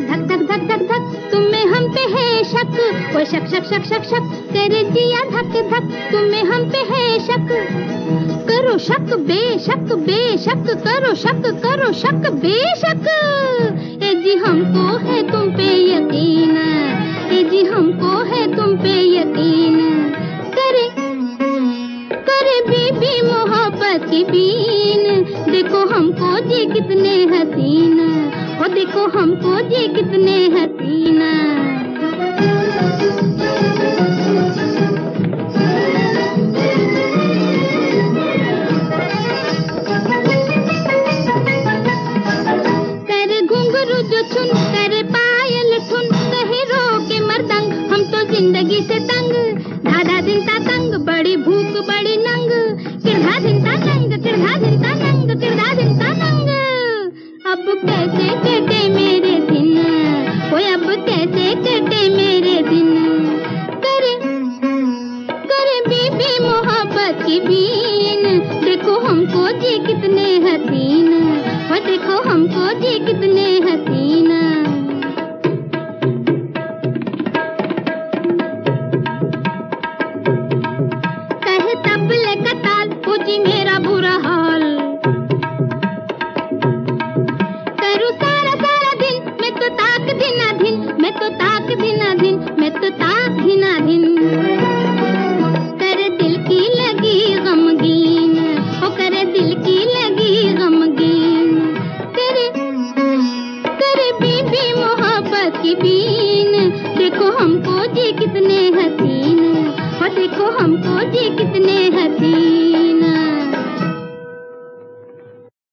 धक धक धक धक धक, तुम्हें हम पे है शक। वो शक शक शक शक शक, कर दिया धक धक, तुम्हें हम पे है शक। करो शक, बेशक बेशक, करो शक करो शक, बेशक। ए जी, हमको है तुम पे यकीन। ए जी, हमको है तुम पे यकीन। करे करे बीबी मोहब्बत की बीन। देखो हमको जी कितने हसीन। ओ देखो हमको जी कितने हसीना। करे घुंघरू जो चुन, करे पायल ठुन कहे रो के मरदंग। हम तो ज़िंदगी से तंग धाधा दिनता तंग, बड़ी भूख, बड़ी नंग। देखो हमको जी कितने हसीन वो देखो हमको जी कितने